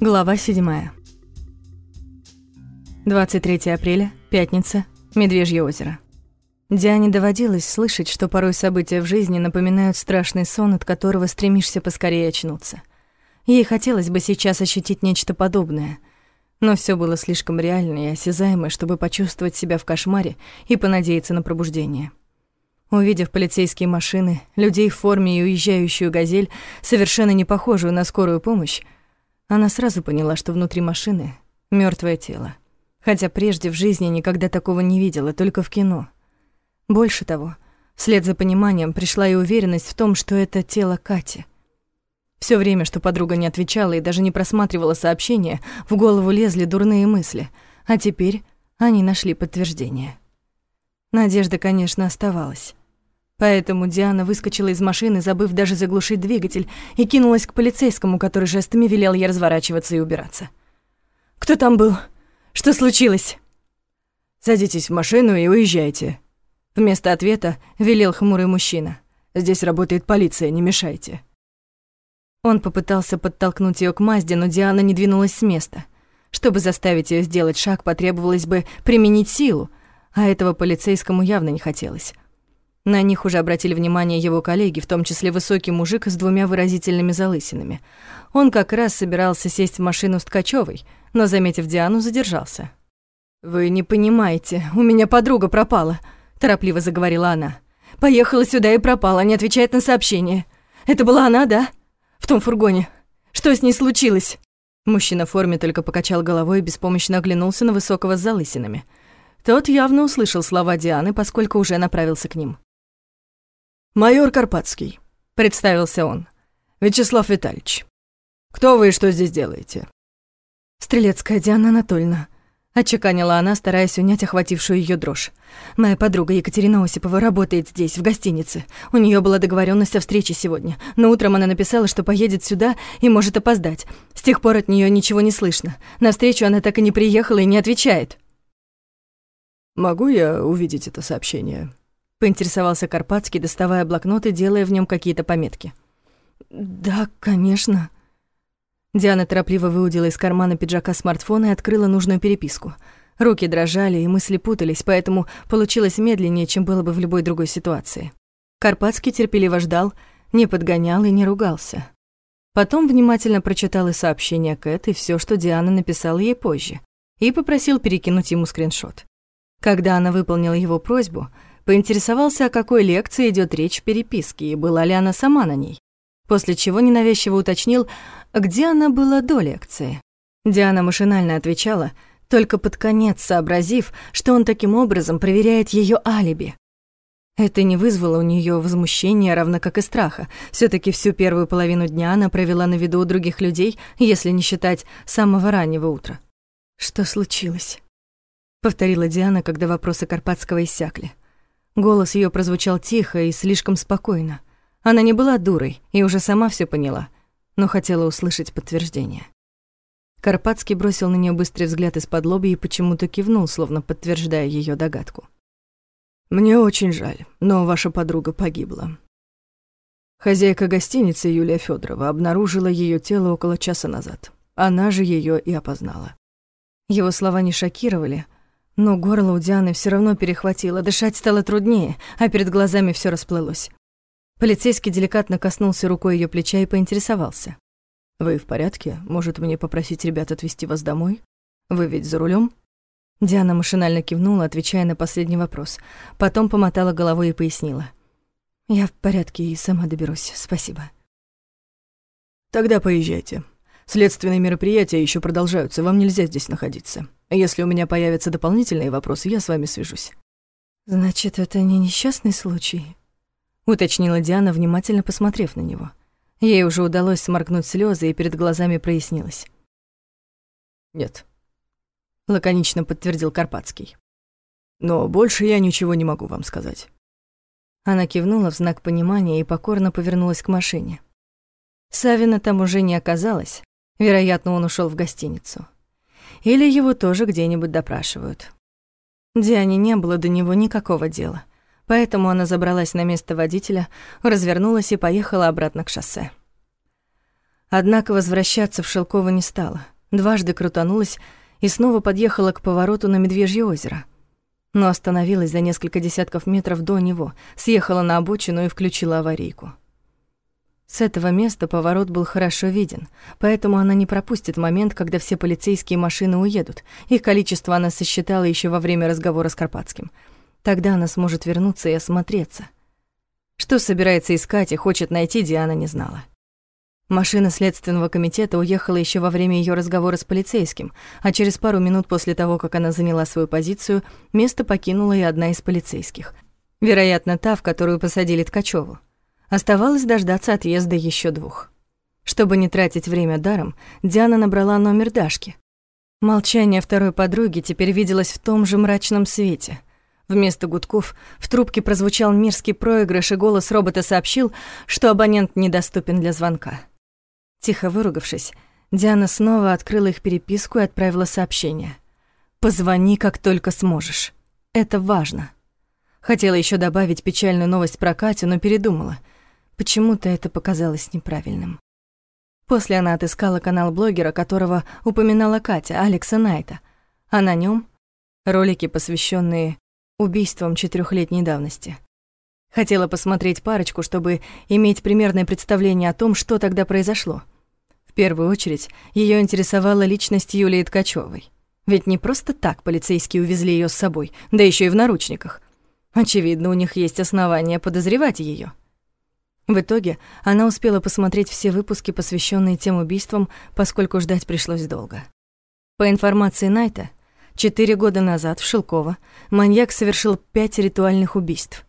Глава 7. 23 апреля, пятница, Медвежье озеро. Диане доводилось слышать, что порой события в жизни напоминают страшный сон, от которого стремишься поскорее очнуться. Ей хотелось бы сейчас ощутить нечто подобное, но все было слишком реально и осязаемо, чтобы почувствовать себя в кошмаре и понадеяться на пробуждение. Увидев полицейские машины, людей в форме и уезжающую «Газель», совершенно не похожую на скорую помощь, она сразу поняла, что внутри машины мертвое тело. Хотя прежде в жизни никогда такого не видела, только в кино. Больше того, вслед за пониманием пришла и уверенность в том, что это тело Кати. Все время, что подруга не отвечала и даже не просматривала сообщения, в голову лезли дурные мысли, а теперь они нашли подтверждение. Надежда, конечно, оставалась. Поэтому Диана выскочила из машины, забыв даже заглушить двигатель, и кинулась к полицейскому, который жестами велел ей разворачиваться и убираться. «Кто там был? Что случилось?» «Садитесь в машину и уезжайте». Вместо ответа велел хмурый мужчина. «Здесь работает полиция, не мешайте». Он попытался подтолкнуть ее к Мазде, но Диана не двинулась с места. Чтобы заставить ее сделать шаг, потребовалось бы применить силу, а этого полицейскому явно не хотелось. На них уже обратили внимание его коллеги, в том числе высокий мужик с двумя выразительными залысинами. Он как раз собирался сесть в машину с Ткачёвой, но, заметив Диану, задержался. «Вы не понимаете, у меня подруга пропала», — торопливо заговорила она. «Поехала сюда и пропала, не отвечает на сообщение. Это была она, да? В том фургоне. Что с ней случилось?» Мужчина в форме только покачал головой и беспомощно оглянулся на высокого с залысинами. Тот явно услышал слова Дианы, поскольку уже направился к ним. «Майор Карпатский», — представился он. «Вячеслав Витальевич. Кто вы и что здесь делаете?» «Стрелецкая Диана Анатольевна», — отчеканила она, стараясь унять охватившую ее дрожь. «Моя подруга Екатерина Осипова работает здесь, в гостинице. У нее была договоренность о встрече сегодня, но утром она написала, что поедет сюда и может опоздать. С тех пор от нее ничего не слышно. На встречу она так и не приехала и не отвечает». «Могу я увидеть это сообщение?» Поинтересовался Карпатский, доставая блокнот и делая в нем какие-то пометки. «Да, конечно». Диана торопливо выудила из кармана пиджака смартфон и открыла нужную переписку. Руки дрожали, и мысли путались, поэтому получилось медленнее, чем было бы в любой другой ситуации. Карпатский терпеливо ждал, не подгонял и не ругался. Потом внимательно прочитал и сообщение Кэт, и все, что Диана написала ей позже, и попросил перекинуть ему скриншот. Когда она выполнила его просьбу, Поинтересовался, о какой лекции идет речь в переписке и была ли она сама на ней. После чего ненавязчиво уточнил, где она была до лекции. Диана машинально отвечала, только под конец сообразив, что он таким образом проверяет ее алиби. Это не вызвало у нее возмущения, равно как и страха. все таки всю первую половину дня она провела на виду у других людей, если не считать самого раннего утра. «Что случилось?» — повторила Диана, когда вопросы Карпатского иссякли. Голос ее прозвучал тихо и слишком спокойно. Она не была дурой и уже сама все поняла, но хотела услышать подтверждение. Карпатский бросил на нее быстрый взгляд из-под лоби и почему-то кивнул, словно подтверждая ее догадку. «Мне очень жаль, но ваша подруга погибла. Хозяйка гостиницы Юлия Федорова обнаружила ее тело около часа назад. Она же ее и опознала». Его слова не шокировали, но горло у Дианы все равно перехватило, дышать стало труднее, а перед глазами все расплылось. Полицейский деликатно коснулся рукой ее плеча и поинтересовался. «Вы в порядке? Может, мне попросить ребят отвезти вас домой? Вы ведь за рулем? Диана машинально кивнула, отвечая на последний вопрос. Потом помотала головой и пояснила. «Я в порядке и сама доберусь, спасибо». «Тогда поезжайте. Следственные мероприятия еще продолжаются, вам нельзя здесь находиться. Если у меня появятся дополнительные вопросы, я с вами свяжусь». «Значит, это не несчастный случай?» — уточнила Диана, внимательно посмотрев на него. Ей уже удалось сморгнуть слезы, и перед глазами прояснилось. «Нет», — лаконично подтвердил Карпатский. «Но больше я ничего не могу вам сказать». Она кивнула в знак понимания и покорно повернулась к машине. Савина там уже не оказалось. Вероятно, он ушел в гостиницу. Или его тоже где-нибудь допрашивают. Диане не было до него никакого дела, поэтому она забралась на место водителя, развернулась и поехала обратно к шоссе. Однако возвращаться в Шелково не стала. Дважды крутанулась и снова подъехала к повороту на Медвежье озеро. Но остановилась за несколько десятков метров до него, съехала на обочину и включила аварийку. С этого места поворот был хорошо виден, поэтому она не пропустит момент, когда все полицейские машины уедут. Их количество она сосчитала еще во время разговора с Карпатским. Тогда она сможет вернуться и осмотреться. Что собирается искать и хочет найти, Диана не знала. Машина Следственного комитета уехала еще во время ее разговора с полицейским, а через пару минут после того, как она заняла свою позицию, место покинула и одна из полицейских. Вероятно, та, в которую посадили Ткачеву. Оставалось дождаться отъезда еще двух. Чтобы не тратить время даром, Диана набрала номер Дашки. Молчание второй подруги теперь виделось в том же мрачном свете. Вместо гудков в трубке прозвучал мерзкий проигрыш, и голос робота сообщил, что абонент недоступен для звонка. Тихо выругавшись, Диана снова открыла их переписку и отправила сообщение. «Позвони, как только сможешь. Это важно». Хотела еще добавить печальную новость про Катю, но передумала — Почему-то это показалось неправильным. После она отыскала канал блогера, которого упоминала Катя, Алекса Найта, а на нем ролики, посвященные убийствам четырехлетней давности. Хотела посмотреть парочку, чтобы иметь примерное представление о том, что тогда произошло. В первую очередь ее интересовала личность Юлии Ткачевой. Ведь не просто так полицейские увезли ее с собой, да еще и в наручниках. Очевидно, у них есть основания подозревать ее. В итоге она успела посмотреть все выпуски, посвященные тем убийствам, поскольку ждать пришлось долго. По информации Найта, четыре года назад в Шелково маньяк совершил пять ритуальных убийств.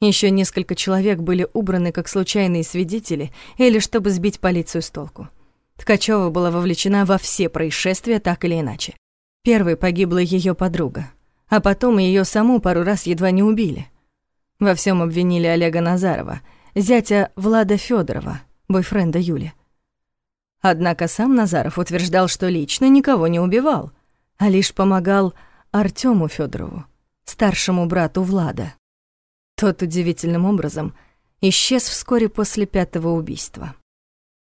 Еще несколько человек были убраны как случайные свидетели или чтобы сбить полицию с толку. Ткачева была вовлечена во все происшествия так или иначе. Первой погибла ее подруга, а потом ее саму пару раз едва не убили. Во всем обвинили Олега Назарова — зятя Влада Федорова, бойфренда Юли. Однако сам Назаров утверждал, что лично никого не убивал, а лишь помогал Артему Федорову, старшему брату Влада. Тот удивительным образом исчез вскоре после пятого убийства.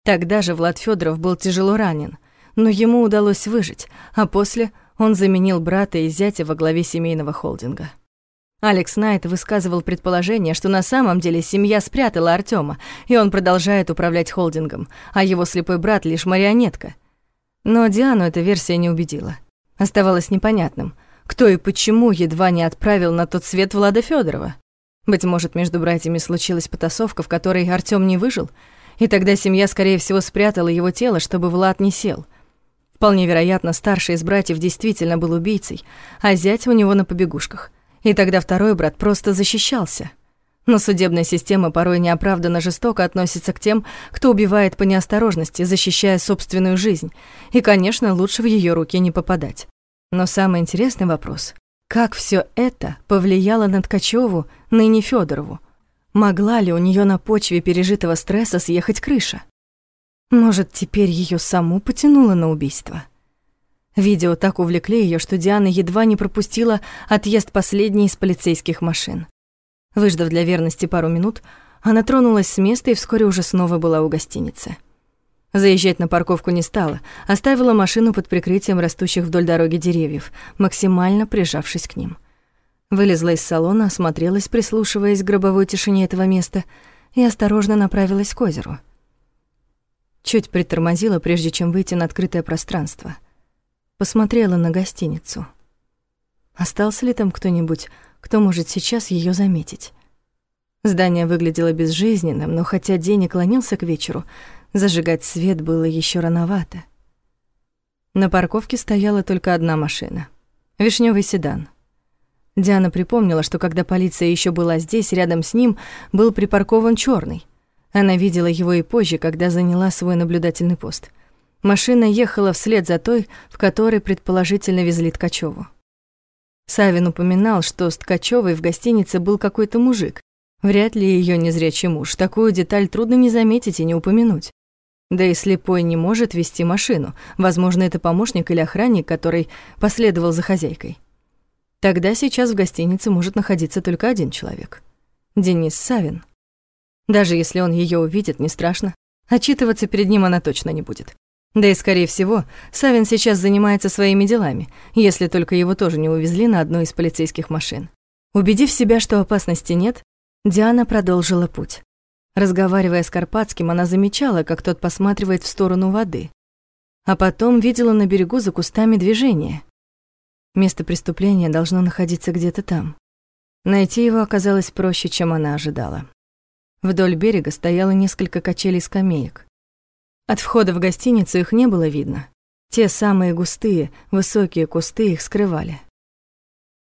Тогда же Влад Федоров был тяжело ранен, но ему удалось выжить, а после он заменил брата и зятя во главе семейного холдинга. Алекс Найт высказывал предположение, что на самом деле семья спрятала Артема, и он продолжает управлять холдингом, а его слепой брат лишь марионетка. Но Диану эта версия не убедила. Оставалось непонятным, кто и почему едва не отправил на тот свет Влада Федорова. Быть может, между братьями случилась потасовка, в которой Артём не выжил, и тогда семья, скорее всего, спрятала его тело, чтобы Влад не сел. Вполне вероятно, старший из братьев действительно был убийцей, а зять у него на побегушках. И тогда второй брат просто защищался. Но судебная система порой неоправданно жестоко относится к тем, кто убивает по неосторожности, защищая собственную жизнь. И, конечно, лучше в ее руки не попадать. Но самый интересный вопрос — как все это повлияло на Ткачеву, ныне Федорову? Могла ли у нее на почве пережитого стресса съехать крыша? Может, теперь ее саму потянуло на убийство? Видео так увлекли ее, что Диана едва не пропустила отъезд последней из полицейских машин. Выждав для верности пару минут, она тронулась с места и вскоре уже снова была у гостиницы. Заезжать на парковку не стала, оставила машину под прикрытием растущих вдоль дороги деревьев, максимально прижавшись к ним. Вылезла из салона, осмотрелась, прислушиваясь к гробовой тишине этого места, и осторожно направилась к озеру. Чуть притормозила, прежде чем выйти на открытое пространство — посмотрела на гостиницу. Остался ли там кто-нибудь, кто может сейчас ее заметить? Здание выглядело безжизненным, но хотя день и клонился к вечеру, зажигать свет было еще рановато. На парковке стояла только одна машина — вишневый седан. Диана припомнила, что когда полиция еще была здесь, рядом с ним был припаркован черный. Она видела его и позже, когда заняла свой наблюдательный пост. Машина ехала вслед за той, в которой предположительно везли Ткачеву. Савин упоминал, что с Ткачевой в гостинице был какой-то мужик. Вряд ли ее незрячий муж. Такую деталь трудно не заметить и не упомянуть. Да и слепой не может вести машину. Возможно, это помощник или охранник, который последовал за хозяйкой. Тогда сейчас в гостинице может находиться только один человек. Денис Савин. Даже если он ее увидит, не страшно. Отчитываться перед ним она точно не будет. Да и, скорее всего, Савин сейчас занимается своими делами, если только его тоже не увезли на одной из полицейских машин. Убедив себя, что опасности нет, Диана продолжила путь. Разговаривая с Карпатским, она замечала, как тот посматривает в сторону воды. А потом видела на берегу за кустами движение. Место преступления должно находиться где-то там. Найти его оказалось проще, чем она ожидала. Вдоль берега стояло несколько качелей-скамеек. От входа в гостиницу их не было видно. Те самые густые, высокие кусты их скрывали.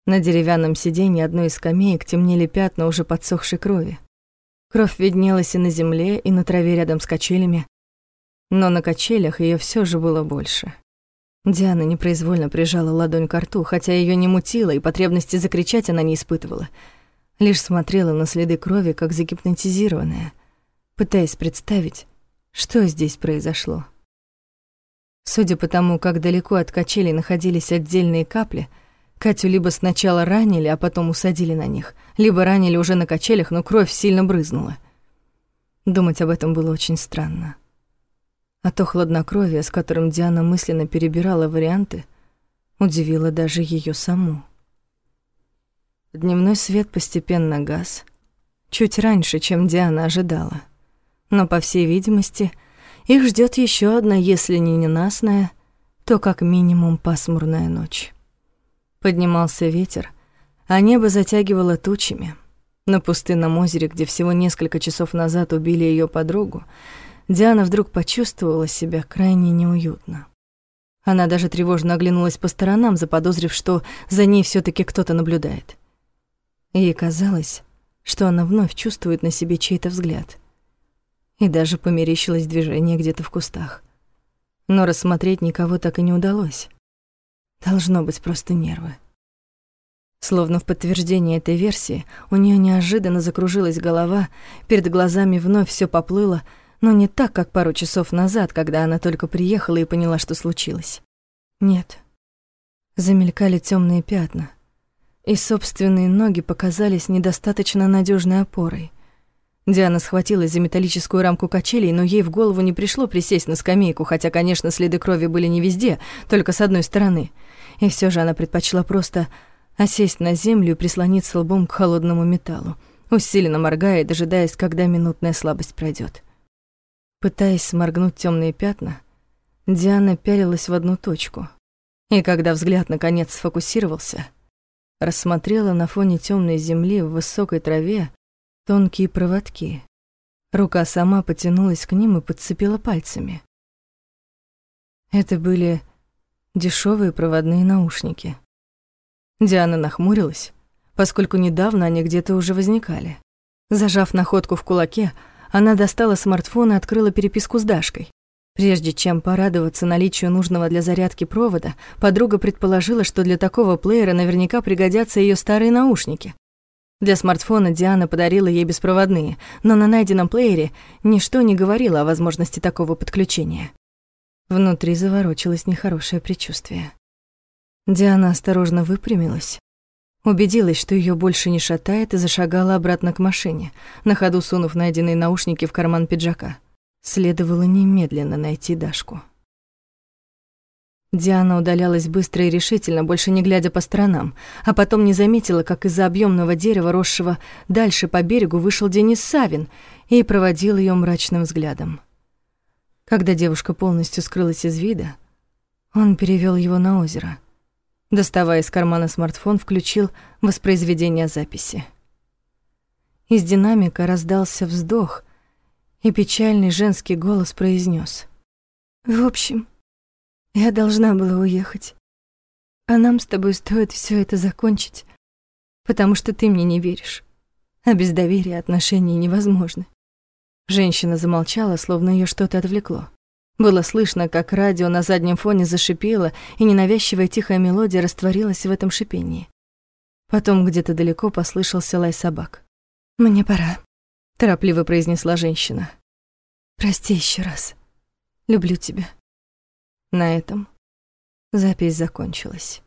На деревянном сиденье одной из скамеек темнели пятна уже подсохшей крови. Кровь виднелась и на земле, и на траве рядом с качелями. Но на качелях ее все же было больше. Диана непроизвольно прижала ладонь к рту, хотя ее не мутило, и потребности закричать она не испытывала. Лишь смотрела на следы крови, как загипнотизированная, пытаясь представить, что здесь произошло? Судя по тому, как далеко от качелей находились отдельные капли, Катю либо сначала ранили, а потом усадили на них, либо ранили уже на качелях, но кровь сильно брызнула. Думать об этом было очень странно. А то хладнокровие, с которым Диана мысленно перебирала варианты, удивило даже ее саму. Дневной свет постепенно гас, чуть раньше, чем Диана ожидала — но, по всей видимости, их ждет еще одна, если не ненастная, то как минимум пасмурная ночь. Поднимался ветер, а небо затягивало тучами. На пустынном озере, где всего несколько часов назад убили ее подругу, Диана вдруг почувствовала себя крайне неуютно. Она даже тревожно оглянулась по сторонам, заподозрив, что за ней все таки кто-то наблюдает. Ей казалось, что она вновь чувствует на себе чей-то взгляд — и даже померещилось движение где-то в кустах. Но рассмотреть никого так и не удалось. Должно быть просто нервы. Словно в подтверждение этой версии, у нее неожиданно закружилась голова, перед глазами вновь все поплыло, но не так, как пару часов назад, когда она только приехала и поняла, что случилось. Нет. Замелькали темные пятна, и собственные ноги показались недостаточно надежной опорой. Диана схватилась за металлическую рамку качелей, но ей в голову не пришло присесть на скамейку, хотя, конечно, следы крови были не везде, только с одной стороны. И все же она предпочла просто осесть на землю и прислониться лбом к холодному металлу, усиленно моргая и дожидаясь, когда минутная слабость пройдет. Пытаясь сморгнуть темные пятна, Диана пялилась в одну точку. И когда взгляд наконец сфокусировался, рассмотрела на фоне темной земли в высокой траве тонкие проводки. Рука сама потянулась к ним и подцепила пальцами. Это были дешевые проводные наушники. Диана нахмурилась, поскольку недавно они где-то уже возникали. Зажав находку в кулаке, она достала смартфон и открыла переписку с Дашкой. Прежде чем порадоваться наличию нужного для зарядки провода, подруга предположила, что для такого плеера наверняка пригодятся ее старые наушники. Для смартфона Диана подарила ей беспроводные, но на найденном плеере ничто не говорило о возможности такого подключения. Внутри заворочилось нехорошее предчувствие. Диана осторожно выпрямилась, убедилась, что ее больше не шатает, и зашагала обратно к машине, на ходу сунув найденные наушники в карман пиджака. Следовало немедленно найти Дашку. Диана удалялась быстро и решительно, больше не глядя по сторонам, а потом не заметила, как из-за объемного дерева, росшего дальше по берегу, вышел Денис Савин и проводил ее мрачным взглядом. Когда девушка полностью скрылась из вида, он перевел его на озеро. Доставая из кармана смартфон, включил воспроизведение записи. Из динамика раздался вздох, и печальный женский голос произнес: «В общем, я должна была уехать. А нам с тобой стоит все это закончить, потому что ты мне не веришь. А без доверия отношения невозможны. Женщина замолчала, словно ее что-то отвлекло. Было слышно, как радио на заднем фоне зашипело, и ненавязчивая тихая мелодия растворилась в этом шипении. Потом где-то далеко послышался лай собак. «Мне пора», — торопливо произнесла женщина. «Прости еще раз. Люблю тебя». На этом запись закончилась.